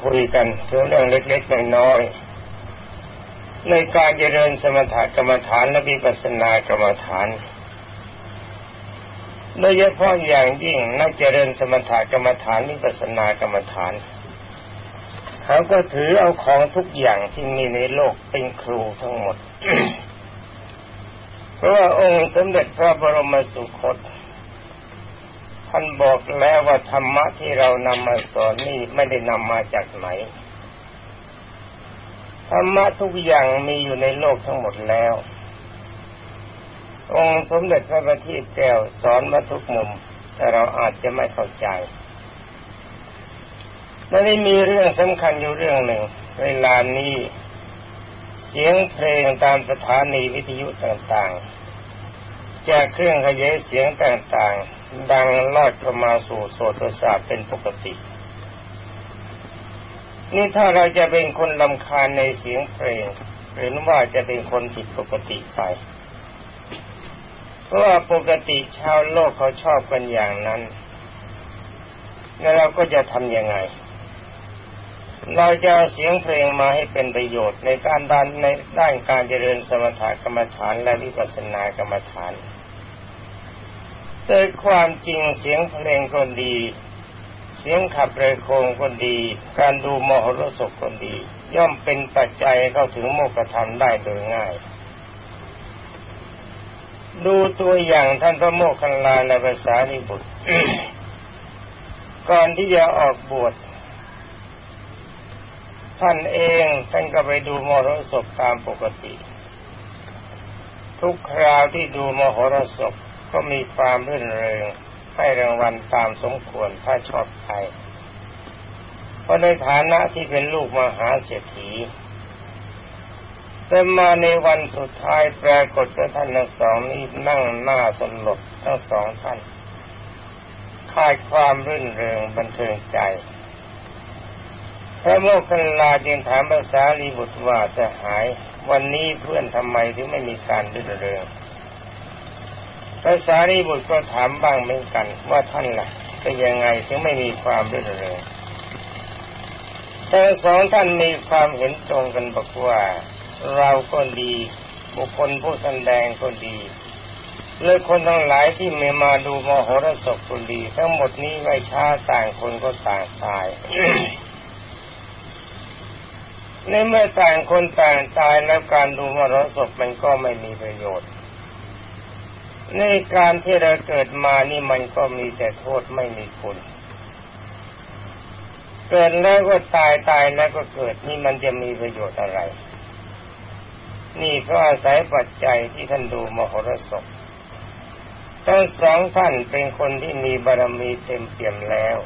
คุยกันถึงเรื่องเล็กๆน้อยๆในการเจริญสมถกรรมฐานและวิปัสสนากรรมฐานโดยเฉพาะอย่างยิ่งนักเจริญสมถกรรมฐานวิปัสสนากรรมฐานเขาก็ถือเอาของทุกอย่างที่มีในโลกเป็นครูทั้งหมด เพราะว่าองค์สมเด็จพระบรมสุคต ท่านบอกแล้วว่าธรรมะที่เรานำมาสอนนี่ไม่ได้นำมาจากไหนธรรมะทุกอย่างมีอยู่ในโลกทั้งหมดแล้ว องค์สมเด็จพระบัณฑิตแก้วสอนมาทุกมุม แต่เราอาจจะไม่เข้าใจไม่ได้มีเรื่องสำคัญอยู่เรื่องหนึ่ง เวลานี้ เสียงเพลงตามสถานีวิทยุต่างๆ จากเครื่องขยายเสียงต่างๆ ดังลอดเข้ามาสู่โสตประสาทเป็นปกติ นี่ถ้าเราจะเป็นคนลำคาญในเสียงเพลงหรือว่าจะเป็นคนผิดปกติไป เพราะว่าปกติชาวโลกเขาชอบกันอย่างนั้น แล้วเราก็จะทำยังไง เราจะเอาเสียงเพลงมาให้เป็นประโยชน์ในการด้านในด้านการเจริญสมถกรรมฐานและวิปัสสนากรรมฐาน แต่ความจริงเสียงเพลงก็ดี เสียงขับเรือโคงก็ดี การดูมหรสพก็ดี ย่อมเป็นปัจจัยเข้าถึงโมกขธรรมได้โดยง่าย ดูตัวอย่างท่านพระโมคคัลลาและภาษาริบุตร ก่อนที่จะออกบวชท่านเองท่านก็ไปดูมรสพตามปกติ ทุกคราวที่ดูมหรสพ ก็มีความรื่นเริงให้รางวัลตามสมควรถ้าชอบใครเพราะในฐานะที่เป็นลูกมหาเศรษฐีแต่มาในวันสุดท้ายปรากฏว่าท่านทั้งสองนี้นั่งหน้าสลดทั้งสองท่านขาดความรื่นเริงบันเทิงใจพระโมคคัลลาจึงถามภาษาลีบุตรว่าจะหาย วันนี้เพื่อนทำไมถึงไม่มีการดื้อเริง ภาษาลีบุตรก็ถามบ้างเหมือนกัน ว่าท่านล่ะจะยังไงถึงไม่มีความดื้อเริงทั้งสองท่านมีความเห็นตรงกันบอกว่าเราก็ดี บุคคลผู้แสดงก็ดีเลยคนทั้งหลายที่ไม่มาดูมโหรสพก็ดี ทั้งหมดนี้ไว้ช้าต่างคนก็ต่างตายในเมื่อต่างคนต่างตายแล้วการดูมรสพมันก็ไม่มีประโยชน์ ในการที่เราเกิดมานี่มันก็มีแต่โทษไม่มีคุณเกิดแล้วก็ตายตายแล้วก็เกิดนี่มันจะมีประโยชน์อะไร นี่ก็อาศัยปัจจัยที่ท่านดูมโหรสพทั้งสองท่านเป็นคนที่มีบารมีเต็มเปี่ยมแล้ว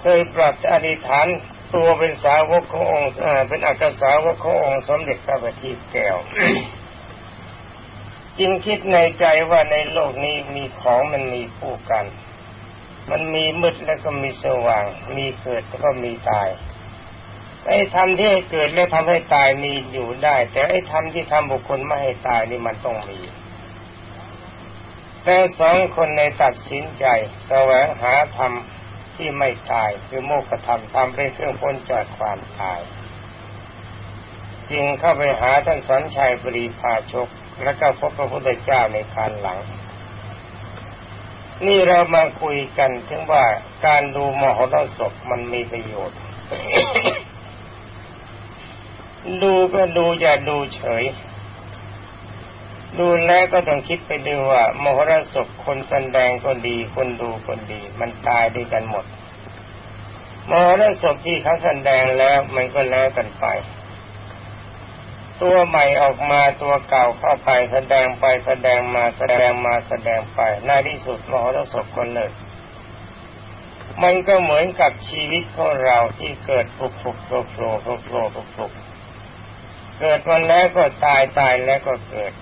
เคยปรับอธิษฐานตัวเป็นสาวกขององค์เป็นอักษาวกขององค์สมเด็จพระบัณฑิตแก้ว จึงคิดในใจว่าในโลกนี้มีของมันมีคู่กัน มันมีมืดแล้วก็มีสว่าง มีเกิดแล้วก็มีตาย ไอ้ทำที่ให้เกิดและทำให้ตายมีอยู่ได้ แต่ไอ้ทำที่ทำบุคคลไม่ให้ตายนี่มันต้องมี แต่สองคนในตัดสินใจแสวงหาธรรมที่ไม่ตายคือโมกขธรรมทำเป็นเครื่องพ้นจากความตาย จึงเข้าไปหาท่านสันชัยปรีพาชก แล้วก็พบพระพุทธเจ้าในคารหลัง นี่เรามาคุยกันถึงว่าการดูมหรสพมันมีประโยชน์ ดูก็ดูอย่าดูเฉย ดูแล้วก็ต้องคิดไปดูว่ามหรสพคนแสดงก็ดี คนดูคนดี มันตายด้วยกันหมดมหรสพที่เขาแสดงแล้วมันก็แล้วกันไป ตัวใหม่ออกมาตัวเก่าเข้าไปแสดงไปแสดงมาแสดงมาแสดงไปในที่สุดมหรสพก็เลิกมันก็เหมือนกับชีวิตของเราที่เกิดฟุกฟุกโผล่โผล่โผล่โผล่โผล่เกิดวันแล้วก็ตายตายแล้วก็เกิด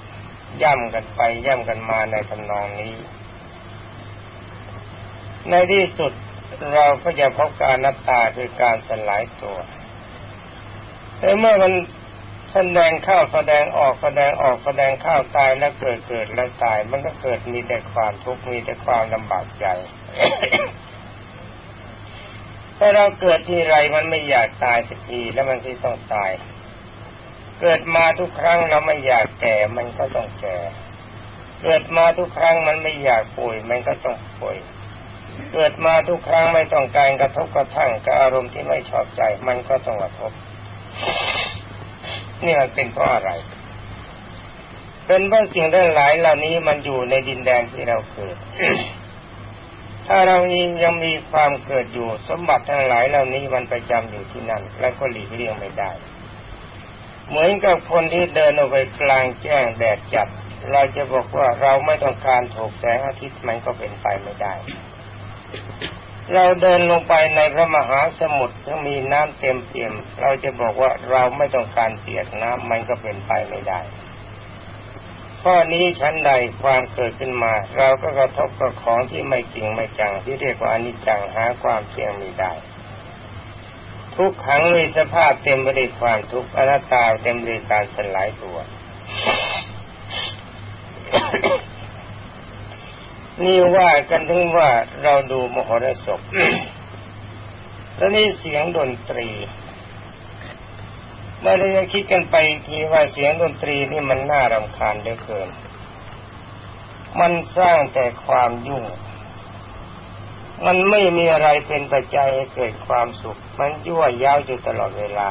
ย่ำกันไปย่ำกันมาในทำนองนี้ ในที่สุดเราก็จะพบการนัตตาคือการสลายตัวแต่เมื่อมัน แสดงเข้าแสดงออกแสดงออกแสดงเข้าตายแล้วเกิดเกิดแล้วตาย มันก็เกิดมีแต่ความทุกข์มีแต่ความลำบากใจถถ้าเราเกิดที่ไรมันไม่อยากตายสักทีแล้วมันที่ต้องตาย เกิดมาทุกครั้งเราไม่อยากแก่มันก็ต้องแก่ เกิดมาทุกครั้งมันไม่อยากป่วยมันก็ต้องป่วย เกิดมาทุกครั้งไม่ต้องการกระทบกระทั่งกับอารมณ์ที่ไม่ชอบใจ มันก็ต้องกระทบ นี่มันเป็นเพราะอะไร เป็นเพราะสิ่งทั้งหลายเหล่านี้มันอยู่ในดินแดนที่เราเกิด ถ้าเรายังมีความเกิดอยู่ สมบัติทั้งหลายเหล่านี้มันประจำอยู่ที่นั่น แล้วก็หลีกเลี่ยงไม่ได้ เหมือนกับคนที่เดินออกไปกลางแจ้งแดดจัด เราจะบอกว่าเราไม่ต้องการถูกแสงอาทิตย์มันก็เป็นไปไม่ได้ เราเดินลงไปในพระมหาสมุทรที่มีน้ำเต็มเปี่ยม เราจะบอกว่าเราไม่ต้องการเปียกน้ำมันก็เป็นไปไม่ได้ ข้อนี้ชั้นใดความเกิดขึ้นมา เราก็กระทบกับของที่ไม่จริงไม่จังที่เรียกว่าอนิจจังหาความเที่ยงไม่ได้ ทุกขังมีสภาพเต็มไปด้วยความทุกข์อนัตตาเต็มไปด้วยการสลายตัว นี่ว่ากันถึงว่าเราดูมหรสพแล้วนี่เสียงดนตรีเมื่อเราจะคิดกันไปทีว่าเสียงดนตรีนี่มันน่ารำคาญเหลือเกิน มันสร้างแต่ความยุ่ง มันไม่มีอะไรเป็นปัจจัยให้เกิดความสุข มันยั่วยาวอยู่ตลอดเวลา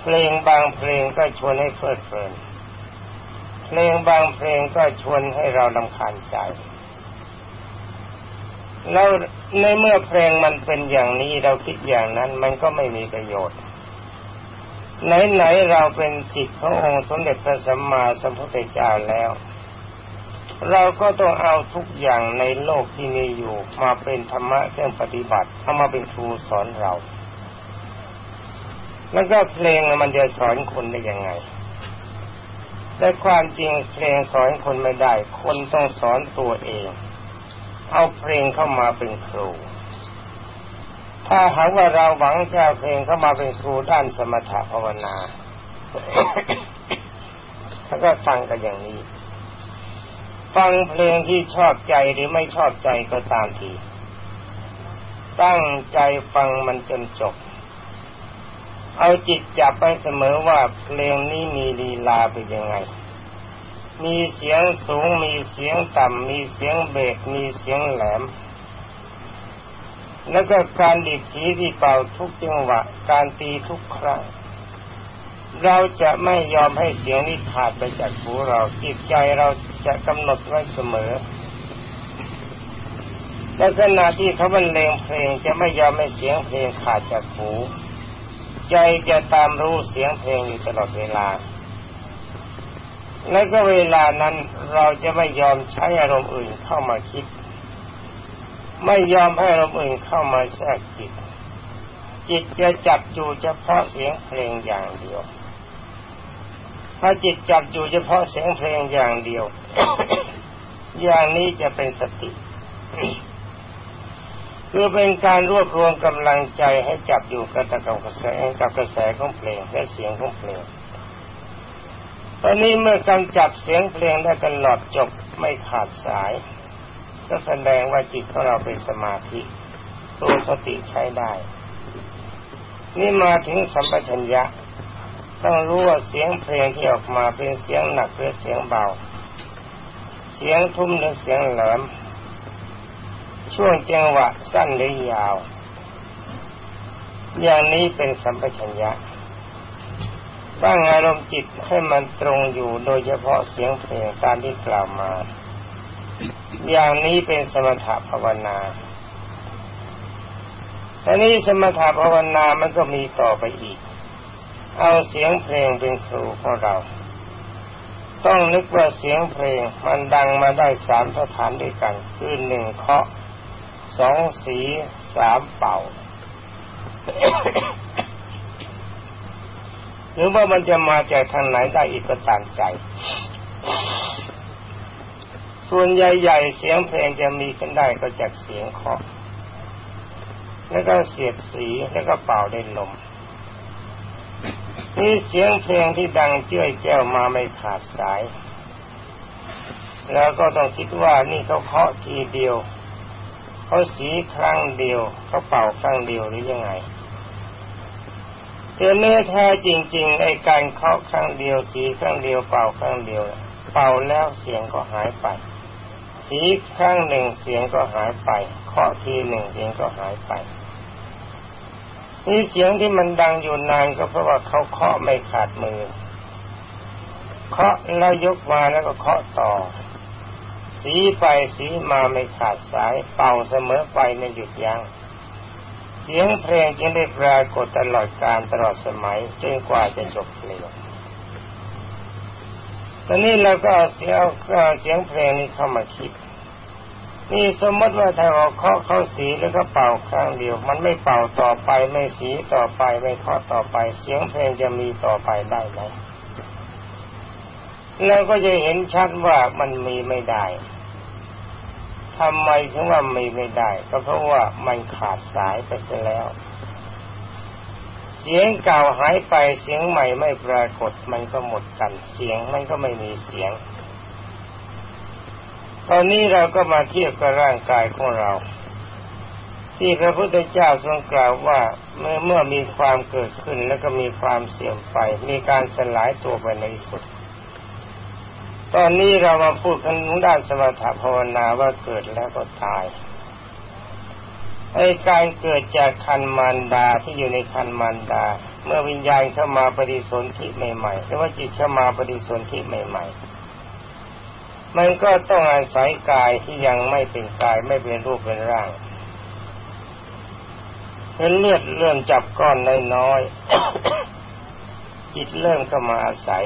เพลงบางเพลงก็ชวนให้เพลิดเพลิน เพลงบางเพลงก็ชวนให้เราลำคาญใจ แล้วในเมื่อเพลงมันเป็นอย่างนี้เราคิดอย่างนั้นมันก็ไม่มีประโยชน์ ไหนๆเราเป็นจิตขององค์สมเด็จพระสัมมาสัมพุทธเจ้าแล้ว เราก็ต้องเอาทุกอย่างในโลกที่มีอยู่มาเป็นธรรมะเครื่องปฏิบัติเอามาเป็นครูสอนเรา แล้วก็เพลงมันจะสอนคนได้ยังไง แต่ความจริงเพลงสอนคนไม่ได้ คนต้องสอนตัวเอง เอาเพลงเข้ามาเป็นครู ถ้าหากว่าเราหวังจะเพลงเข้ามาเป็นครูด้านสมถะภาวนาแล้วก็ฟังกันอย่างนี้ ฟังเพลงที่ชอบใจหรือไม่ชอบใจก็ตามที ตั้งใจฟังมันจนจบ เอาจิตจับไปเสมอว่าเพลงนี้มีลีลาเป็นยังไง มีเสียงสูง มีเสียงต่ำ มีเสียงเบสมีเสียงแหลม แล้วก็การดีดสีที่เป่าทุกจังหวะ การตีทุกครั้ง เราจะไม่ยอมให้เสียงนี้ขาดไปจากหูเรา จิตใจเราจะกำหนดไว้เสมอและขณะที่เขาบรรเลงเพลงจะไม่ยอมให้เสียงเพลงขาดจากหู ใจจะตามรู้เสียงเพลงอยู่ตลอดเวลา และก็เวลานั้นเราจะไม่ยอมใช้อารมณ์อื่นเข้ามาคิด ไม่ยอมให้เราอื่นเข้ามาแทรกจิต จิตจะจับอยู่เฉพาะเสียงเพลงอย่างเดียว ถ้าจิตจับอยู่เฉพาะเสียงเพลงอย่างเดียว อย่างนี้จะเป็นสติ คือเป็นการรวบรวมกำลังใจให้จับอยู่กับกับกระแสกับกระแสของเพลงและเสียงของเพลงตอนนี้เมื่อกำจับเสียงเพลงได้ตลอดจบไม่ขาดสาย ก็แสดงว่าจิตของเราเป็นสมาธิตัวสติใช้ได้ นี่มาถึงสัมปชัญญะ ต้องรู้ว่าเสียงเพลงที่ออกมาเป็นเสียงหนักหรือเสียงเบา เสียงทุ่มหรือเสียงแหลม ช่วงจังหวะสั้นหรือยาว อย่างนี้เป็นสัมปชัญญะตั้งอารมณ์จิตให้มันตรงอยู่โดยเฉพาะเสียงเพลงตามที่กล่าวมา อย่างนี้เป็นสมถะภาวนาแต่นี้สมถะภาวนามันก็มีต่อไปอีก เอาเสียงเพลงเป็นครูของเรา ต้องนึกว่าเสียงเพลงมันดังมาได้สามสถานด้วยกัน คือหนึ่งเคาะ สองสีสามเป่า หรือว่ามันจะมาจากทางไหนได้อีกก็ตามใจ ส่วนใหญ่ๆเสียงเพลงจะมีกันได้ก็จากเสียงเคาะแล้วก็เสียดสีแล้วก็เป่าเล่นลมนี่เสียงเพลงที่ดังเจ้ยแจ้วมาไม่ขาดสาย แล้วก็ต้องคิดว่านี่เขาเคาะทีเดียว เขาสีครั้งเดียวเขาเป่าครั้งเดียวหรือยังไงแต่เนื้อแท้จริง ๆ ไอ้การเคาะครั้งเดียว สีครั้งเดียวเป่าครั้งเดียว เป่าแล้วเสียงก็หายไป สีครั้งหนึ่งเสียงก็หายไปเคาะทีหนึ่งเสียงก็หายไปนี่เสียงที่มันดังอยู่นานก็เพราะว่าเขาเคาะไม่ขาดมือ เคาะแล้วยกมาแล้วก็เคาะต่อ สีไปสีมาไม่ขาดสายเป่าเสมอไปไม่หยุดยัง้งเสียงเพลงจึงได้ปรากฏตลอดการตลอดสมัยจนกว่าจะจบเพลงตอนนี้เราก็เอาเสียงเสียงเพลงนี้เข้ามาคิด นี่สมมติว่าถ้าเราเคาะเข้าสีแล้วก็เป่าครั้งเดียว มันไม่เป่าต่อไปไม่สีต่อไปไม่เคาะต่อไป เสียงเพลงจะมีต่อไปได้ไหมเราก็จะเห็นชัดว่ามันมีไม่ได้ ทำไมถึงว่ามีไม่ได้ ก็เพราะว่ามันขาดสายไปเสียแล้ว เสียงเก่าหายไปเสียงใหม่ไม่ปรากฏมันก็หมดกันเสียงมันก็ไม่มีเสียง ตอนนี้เราก็มาเทียบกับร่างกายของเรา ที่พระพุทธเจ้าทรงกล่าวว่าเมื่อเมื่อมีความเกิดขึ้นแล้วก็มีความเสื่อมไป มีการสลายตัวไปในสุด ตอนนี้เรามาพูดกันด้านสมถภาวนาว่าเกิดแล้วก็ตายไอ้การเกิดจากคันมารดาที่อยู่ในคันมารดา เมื่อวิญญาณเข้ามาปฏิสนธิใหม่ๆหรือว่าจิตเข้ามาปฏิสนธิใหม่ ๆ มันก็ต้องอาศัยกายที่ยังไม่เป็นกายไม่เป็นรูปเป็นร่างเป็นเลือดเริ่มจับก้อนน้อยๆจิตเริ่มเข้ามาอาศัย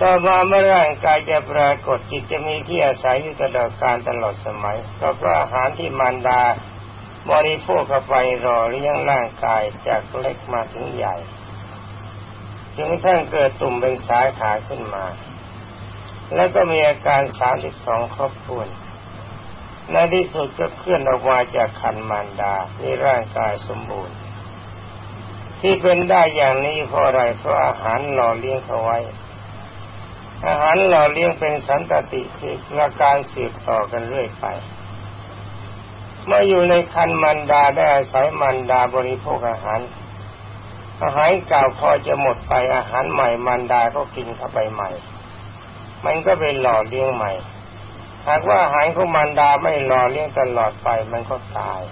ต่อมาเมื่อร่างกายจะปรากฏจิตจะมีที่อาศัยอยู่ตลอดการตลอดสมัยก็เพราะอาหารที่มารดาบริโภคเข้าไปรอเลี้ยงร่างกายจากเล็กมาถึงใหญ่จึงท่านเกิดตุ่มเป็นสายขาขึ้นมา แล้วก็มีอาการสามสิบสองครบถ้วนในที่สุดก็เคลื่อนออกมาจากคันมารดามีร่างกายสมบูรณ์ ที่เป็นได้อย่างนี้เพราะอะไรเพราะอาหารหล่อเลี้ยงเขาไว้ อาหารหล่อเลี้ยงเป็นสันตติคืออาการสืบต่อกันเรื่อยไปเมื่ออยู่ในคันมันดาได้อาศัยมันดาบริโภคอาหาร อาหารเก่าพอจะหมดไปอาหารใหม่มันดาก็กินเข้าไปใหม่ มันก็เป็นหล่อเลี้ยงใหม่ หากว่าอาหารของมันดาไม่หล่อเลี้ยงตลอดไปมันก็ตาย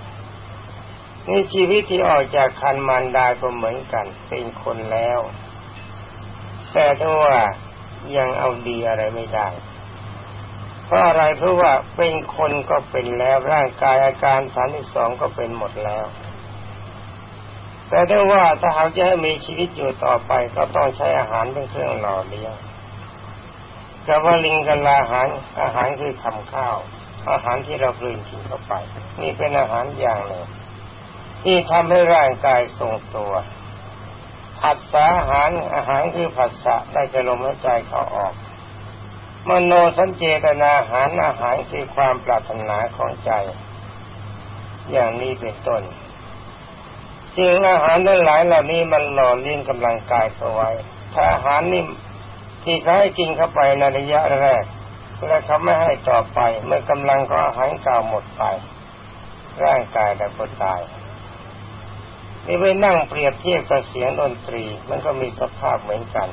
นี่ชีวิตที่ออกจากคันมันดาก็เหมือนกันเป็นคนแล้ว แต่ถ้าว่า ยังเอาดีอะไรไม่ได้ เพราะอะไรเพราะว่าเป็นคนก็เป็นแล้วร่างกายอาการฐานที่สองก็เป็นหมดแล้ว แต่ได้ว่าถ้าหากจะให้มีชีวิตอยู่ต่อไปก็ต้องใช้อาหารเป็นเครื่องหล่อเลี้ยงกับว่าลิงกันลาอาหารอาหารคือทำข้าว อาหารที่เรากลืนกินเข้าไป นี่เป็นอาหารอย่างหนึ่งที่ทำให้ร่างกายทรงตัว ผัสสะอาหารอาหารคือผัสสะได้จลมหายใจเขาออก มโนสัญเจตนาอาหารอาหารคือความปรารถนาของใจ อย่างนี้เป็นต้นสิ่งอาหารทั้งหลายเหล่านี้มันหล่อเลี้ยงกำลังกายเอาไว้ ถ้าอาหารนี่ที่เขาให้กินเข้าไปในระยะแรกแล้วเขาไม่ให้ต่อไป เมื่อกำลังของอาหารเก่าหมดไป ร่างกายแต่ก็ตาย นี่ไปนั่งเปรียบเทียบกับเสียงดนตรี มันก็มีสภาพเหมือนกัน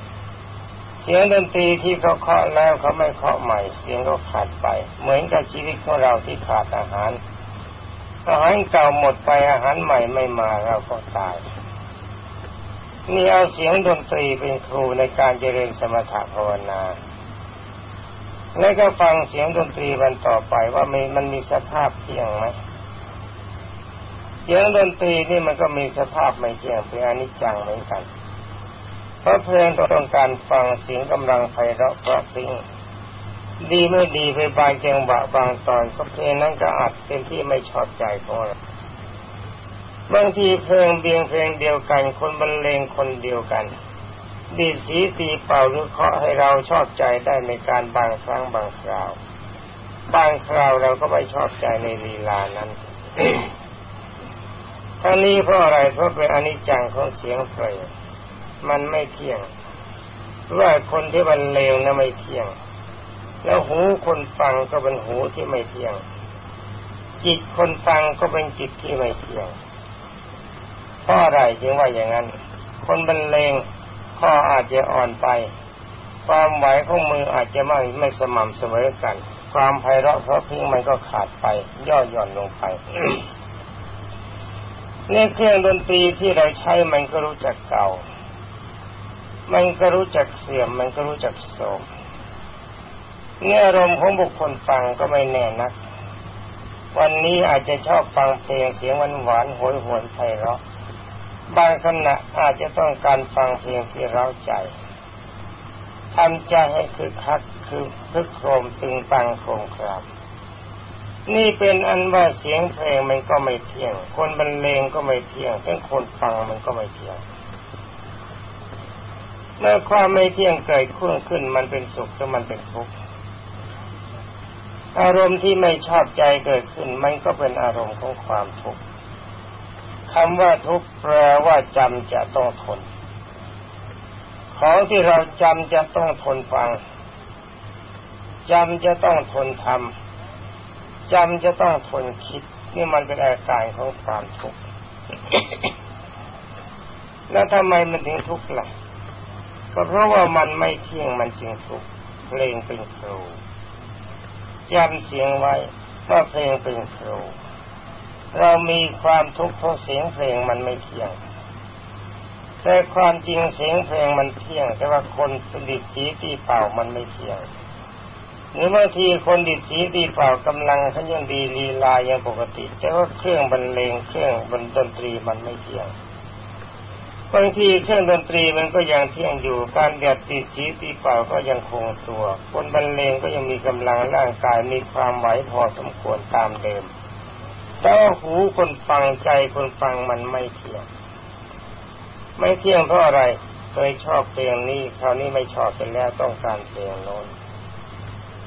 เสียงดนตรีที่เขาเคาะแล้วเขาไม่เคาะใหม่ เสียงก็ขาดไป เหมือนกับชีวิตของเราที่ขาดอาหารอาหารเก่าหมดไปอาหารใหม่ไม่มาเราก็ตายนี่เอาเสียงดนตรีเป็นครูในการเจริญสมถะภาวนา แล้วก็ฟังเสียงดนตรีวันต่อไปว่ามันมันมีสภาพเที่ยงไหม สียงดนตรีนี่มันก็มีสภาพไม่เที่ยงเป็นอนิจจังเหมือนกัน เพราะเพลงต้องการฟังเสียงกำลังไพเราะเพราะพิ้งดีไม่ดีไปบางจังหวะบางตอนก็เพลงนั้นก็อัดเป็นที่ไม่ชอบใจของเราบางทีเพลงเบียงเพลงเดียวกัน คนบรรเลงคนเดียวกัน ดีสีตีเป่าหรือเคาะให้เราชอบใจได้ในการบางครั้งบางคราว บางคราวเราก็ไม่ชอบใจในลีลานั้น ทั้งนี้เพราะอะไรเพราะเป็นอนิจจังของเสียงเพลงมันไม่เที่ยงว่าคนที่มันเลวนะไม่เที่ยง แล้วหูคนฟังก็เป็นหูที่ไม่เที่ยง จิตคนฟังก็เป็นจิตที่ไม่เที่ยงเพราะอะไรจึงว่าอย่างนั้น คนบรรเลงข้ออาจจะอ่อนไป ความไหวของมืออาจจะไม่ไม่สม่ำเสมอกัน ความไพเราะเพราะพิงมันก็ขาดไป ย่อหย่อนลงไป นี่เครื่องดนตรีที่เราใช้มันก็รู้จักเก่า มันก็รู้จักเสื่อม มันก็รู้จักโสมเนี่ยอารมณ์ของบุคคลฟังก็ไม่แน่นัก วันนี้อาจจะชอบฟังเพลงเสียงหวานหวานโหยหวนไพเราะบางขณะอาจจะต้องการฟังเพลงที่เร้าใจทำใจให้คือคักคือพึกโครมตึงตังโครมคราม นี่เป็นอันว่าเสียงเพลงมันก็ไม่เที่ยง คนบรรเลงก็ไม่เที่ยงทั้งคนฟังมันก็ไม่เที่ยง เมื่อความไม่เที่ยงเกิดขึ้นขึ้นมันเป็นสุขหรือมันเป็นทุกข์อารมณ์ที่ไม่ชอบใจเกิดขึ้น มันก็เป็นอารมณ์ของความทุกข์คำว่าทุกข์แปลว่าจำจะต้องทน ของที่เราจำจะต้องทนฟังจำจะต้องทนทำ จำจะต้องทนคิดนี่มันเป็นอาการของความทุกข์แล้วทำไมมันถึงทุกข์ล่ะ ก็เพราะว่ามันไม่เที่ยงมันจึงทุกข์เพลงเป็นครูจำเสียงไว้ว่าเพลงเป็นครูเรามีความทุกข์เพราะเสียงเพลงมันไม่เที่ยง แต่ความจริงเสียงเพลงมันเที่ยง แต่ว่าคนสดิตสีตีเป่ามันไม่เที่ยง หรือบางทีคนดิดสีดีเปล่ากำลังเขายังดีลีลายังปกติ แต่ว่าเครื่องบรรเลงเครื่องบรรดนตรีมันไม่เที่ยงบางทีเครื่องดนตรีมันก็ยังเที่ยงอยู่ การเดียดติดสีตีเปล่าก็ยังคงตัว คนบรรเลงก็ยังมีกำลังร่างกายมีความไหวพอสมควรตามเดิม แต่หูคนฟังใจคนฟังมันไม่เที่ยง ไม่เที่ยงเพราะอะไรเคยชอบเพลงนี้คราวนี้ไม่ชอบไปแล้วต้องการเพลงโน้น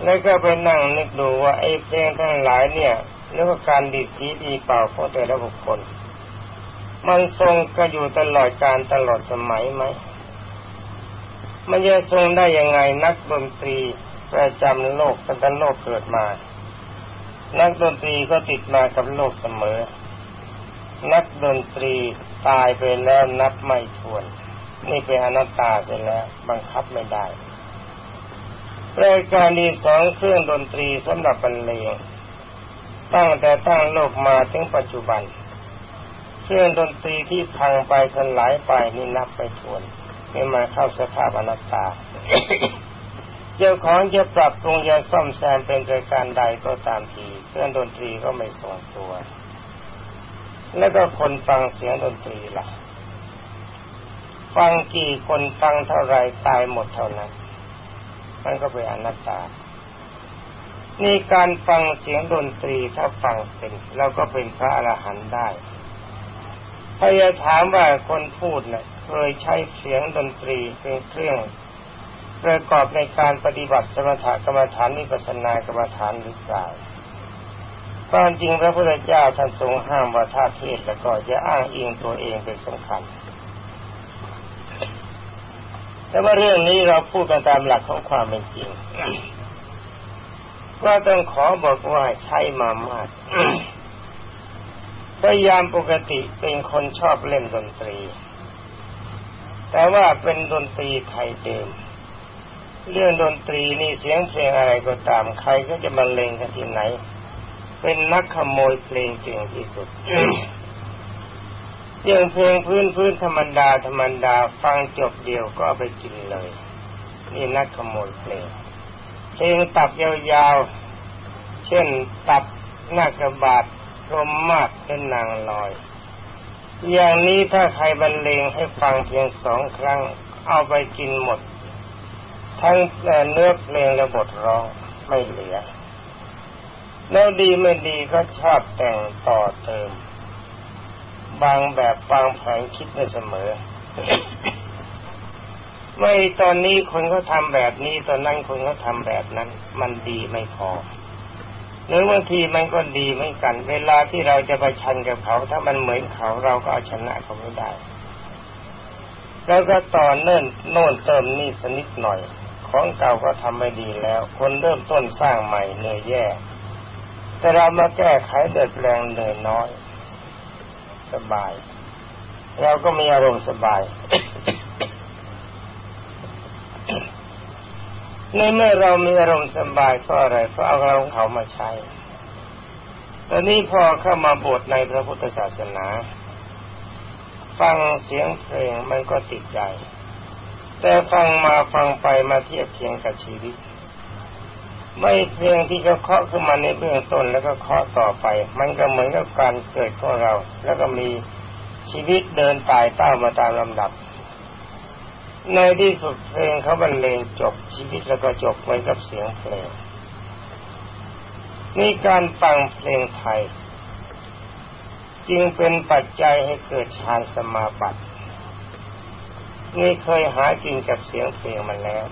แล้วก็ไปนั่งนึกดูว่าไอ้เพลงทั้งหลายเนี่ยหรือว่าการดีสีดีเปล่าของแต่ละบุคคล มันทรงก็อยู่ตลอดการตลอดสมัยไหมมันจะทรงได้ยังไงนักดนตรีประจำโลกตั้งแต่โลกเกิดมา นักดนตรีก็ติดมากับโลกเสมอ นักดนตรีตายไปแล้วนับไม่ถ้วน นี่เป็นอนัตตาเสร็จแล้ว บังคับไม่ได้ รายการดีสองเครื่องดนตรีสำหรับบรรเลงตั้งแต่ตั้งโลกมาถึงปัจจุบัน เครื่องดนตรีที่พังไปทลายไปนี่นับไปทวนไม่มาเข้าสภาพอนัตตาเจ้าของจะปรับปรุงจะซ่อมแซมเป็นรายการใดก็ตามทีเครื่องดนตรีก็ไม่ทรงตัว แล้วก็คนฟังเสียงดนตรีล่ะ ฟังกี่คนฟังเท่าไรตายหมดเท่านั้น มันก็เป็นอนัตตา นี่การฟังเสียงดนตรีถ้าฟังเป็นเราก็เป็นพระอรหันต์ได้ถ้าจะถามว่าคนพูดเนะ่ยเคยใช้เสียงดนตรีเป็นเครื่องประกอบในการปฏิบัติสมถกรรมฐานนิพพานากรรมฐานหรือเปล่าความจริงพระพุทธเจ้าท่านทรงห้ามว่าถ้าเทศแล้วก็จะอ้างอิงตัวเองเป็นสำคัญ แต่ว่าเรื่องนี้เราพูดกันตามหลักของความเป็นจริงก็ต้องขอบอกว่าใช้มามากพยายามปกติเป็นคนชอบเล่นดนตรี แต่ว่าเป็นดนตรีไทยเดิม เรื่องดนตรีนี่เสียงเพลงอะไรก็ตามใครก็จะมาเลงกันที่ไหน เป็นนักขโมยเพลงเก่งที่สุด เรื่องเพลงพื้นพื้นธรรมดาธรรมดาฟังจบเดียวก็ไปกินเลย นี่นักขโมยเพลงเพลงตับยาวๆ เช่นตับหน้ากระบาดรมมากเป็นนางลอย อย่างนี้ถ้าใครบรรเลงให้ฟังเพียงสองครั้งเอาไปกินหมด ทั้งเนื้อเพลงและบทร้องไม่เหลือ แล้วดีไม่ดีก็ชอบแต่งต่อเติม บางแบบบางแผนคิดไม่เสมอ ไม่ตอนนี้คนเขาทาแบบนี้ตอนนั้นคนเขาทาแบบนั้น มันดีไม่พอหรือบางทีมันก็ดีเหมือนกัน เวลาที่เราจะไปชันกับเขา ถ้ามันเหมือนเขาเราก็เอาชนะเขาไม่ได้ แล้วก็ต่อเนื่นโน่นเติมนี่สนิดหน่อย ของเก่าก็ทำไม่ดีแล้ว คนเริ่มต้นสร้างใหม่เนื่อยแย่ แต่เรามาแก้ไขเดือดแรงเหนื่อยน้อย สบาย เราก็มีอารมณ์สบาย ในเมื่อเรามีอารมณ์สบายก็อะไรเพราะเอาเราของเขามาใช้ตอนนี้พอเข้ามาบวชในพระพุทธศาสนา ฟังเสียงเพลงมันก็ติดใจ แต่ฟังมาฟังไปมาเทียบเคียงกับชีวิต ไม่เพลงที่เขาเคาะขึ้นมาในเบื้องต้นแล้วก็เคาะต่อไป มันก็เหมือนกับการเกิดของเรา แล้วก็มีชีวิตเดินตายเต้ามาตามลำดับ ในที่สุดเพลงเขาบรรเลงจบชีวิตแล้วก็จบไว้กับเสียงเพลงนี่การฟังเพลงไทย จึงเป็นปัจจัยให้เกิดฌานสมาบัตินี่เคยหากินกับเสียงเพลงมาแล้ว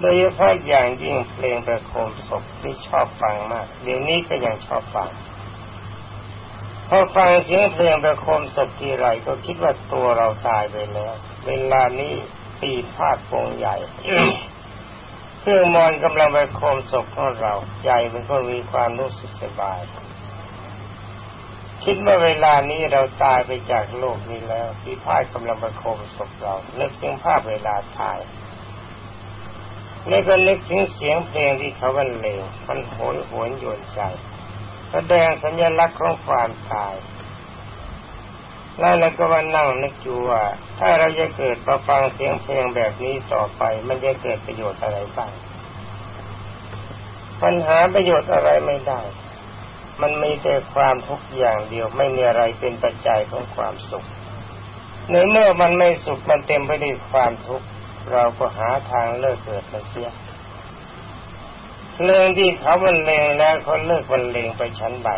โดยเฉพาะอย่างยิ่งเพลงประโคมศพที่ชอบฟังมาก เดี๋ยวนี้ก็ยังชอบฟังพอฟังเสียงเพลงประโคมศพทีไรก็คิดว่าตัวเราตายไปแล้ว เวลานี้ตีพาดโปงใหญ่เครื่องมอนกำลังประโคมศพของเราใจมันก็มีความรู้สึกสบาย คิดว่าเวลานี้เราตายไปจากโลกนี้แล้วที่พาดกำลังประโคมศพเราเลิกเสียงภาพเวลาตาย แล้วก็นึกถึงเสียงเพลงที่เขาบรรเลงมันโหยหวนโยนใจแสดงสัญลักษณ์ของความตาย แล้วเราก็มานั่งนึกอยู่ว่า ถ้าเราจะเกิดมาฟังเสียงเพลงแบบนี้ต่อไป มันจะเกิดประโยชน์อะไรบ้างปัญหาประโยชน์อะไรไม่ได้ มันมีแต่ความทุกข์อย่างเดียวไม่มีอะไรเป็นปัจจัยของความสุข ในเมื่อมันไม่สุขมันเต็มไปด้วยความทุกข์ เราก็หาทางเลิกเกิดมาเสียเพลงที่เขาบรรเลงแล้วเขาเลิกบรรเลงไปชั้นใบ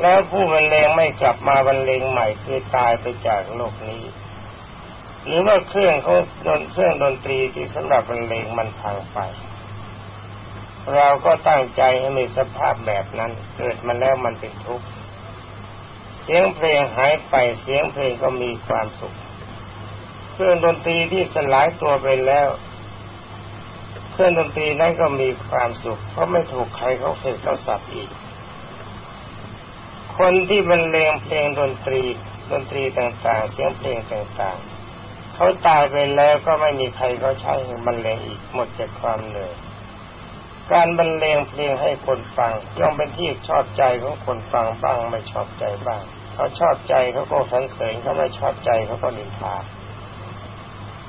แล้วผู้บรรเลงไม่กลับมาบรรเลงใหม่คือตายไปจากโลกนี้ หรือว่าเครื่องเขาดนเครื่องดนตรีที่สำหรับบรรเลงมันพังไป เราก็ตั้งใจให้มีสภาพแบบนั้น เกิดมาแล้วมันเป็นทุกข์เสียงเพลงหายไปเสียงเพลงก็มีความสุข เครื่องดนตรีที่สลายตัวไปแล้ว เครื่องดนตรีนั้นก็มีความสุข เพราะไม่ถูกใครเขาเสกเขาสับอีก คนที่บรรเลงเพลงดนตรีดนตรีต่างๆ เสียงเพลงต่างๆ เขาตายไปแล้วก็ไม่มีใครเขาใช้บรรเลงอีกหมดจากความเหนื่อยการบรรเลงเพลงให้คนฟังย่อมเป็นที่ชอบใจของคนฟังบ้างไม่ชอบใจบ้าง เขาชอบใจเขาก็สรรเสริญเขาไม่ชอบใจเขาก็นินทา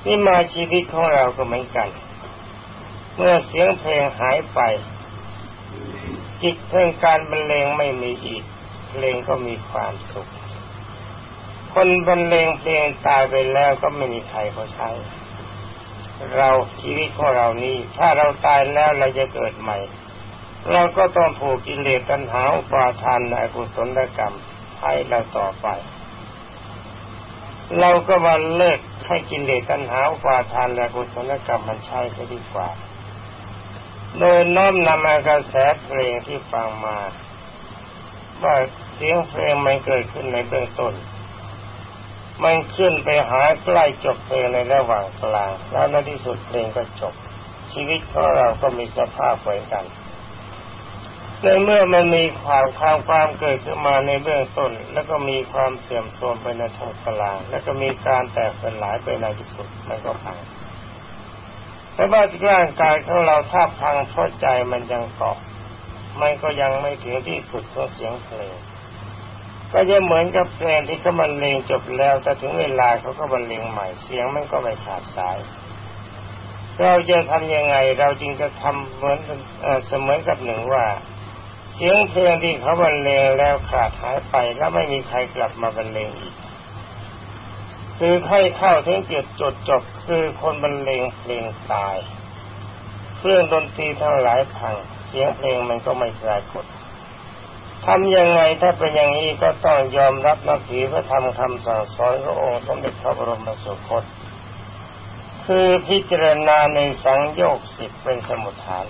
นี่มาชีวิตของเราก็เหมือนกัน เมื่อเสียงเพลงหายไป จิตเพลงการบรรเลงไม่มีอีก เพลงก็มีความสุข คนบรรเลงเพลงตายไปแล้วก็ไม่มีใครเขาใช้ เราชีวิตของเรานี้ ถ้าเราตายแล้วเราจะเกิดใหม่ เราก็ต้องผูกกิเลสตัณหาปาทานในกุศลกรรมให้เราต่อไป เราก็มาเลิก ให้กินเลสตัณหาปาทานและกุศลกรรมมันใช้ก็ดีกว่า โดยน้อมนำมากระแสเพลงที่ฟังมาว่าเสียงเพลงมันเกิดขึ้นในเบื้องต้น มันขึ้นไปหาใกล้จบเพลงในระหว่างกลาง แล้วในที่สุดเพลงก็จบ ชีวิตของเราก็มีสภาพเหมือนกัน ในเมื่อมันมีความความความเกิดขึ้นมาในเบื้องต้น แล้วก็มีความเสื่อมโทรมไปในทางกลางแล้วก็มีการแตกสลายไปในที่สุดมันก็พังแต่ว่าร่างกายของเราถ้าพังเพราะใจมันยังเกาะมันก็ยังไม่ถึงที่สุดของเสียงเพลงก็จะเหมือนกับเพลงที่เขาบรรเลงจบแล้ว แต่ถึงเวลาเขาก็บรรเลงใหม่เสียงมันก็ไม่ขาดสาย เราจะทำยังไง เราจึงจะทำเหมือนเสมือนกับหนึ่งว่า เสียงเพลงที่เขาบรรเลงแล้วขาดหายไปแล้วไม่มีใครกลับมาบรรเลงอีก คือให้เข้าถึงจุดจดจบคือคนบรรเลงเพลงตาย เครื่องดนตรีทั้งหลายพัง เสียงเพลงมันก็ไม่ปรากฏทำยังไงถ้าเป็นอย่างนี้ก็ต้องยอมรับนับถือพระธรรมคำสั่งสอนขององค์สมเด็จพระบรมสุคต คือพิจารณาในสังโยกสิบเป็นสมุทฐาน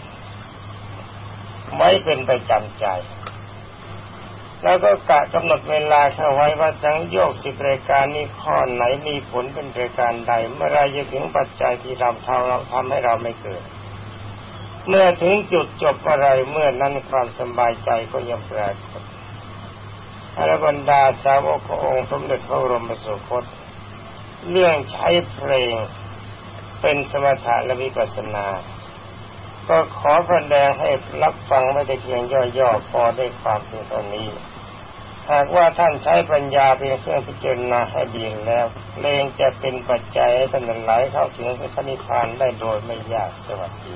ไม่เป็นประจำใจ แล้วก็กะกำหนดเวลาเข้าไว้ว่าสังโยกสิบรายการนี้ข้อไหนมีผลเป็นรายการใด เมื่อไรจะถึงปัจจัยที่เราทำเราทำให้เราไม่เกิด เมื่อถึงจุดจบอะไรเมื่อนั้นความสบายใจก็ยังปรากฏอรบรรดาสาวกขององค์สมเด็จพระบรมสุคต เรื่องใช้เพลงเป็นสมถะและวิปัสสนา ก็ขอแสดงให้รับฟังไม่ได้เพียงย่อๆพอได้ความเพียงเท่านี้ หากว่าท่านใช้ปัญญาเป็นเครื่องพิจารณาให้ดีแล้วเลงจะเป็นปัจจัยให้ท่านไหลเข้าถึงพระนิพพานได้โดยไม่ยากสวัสดี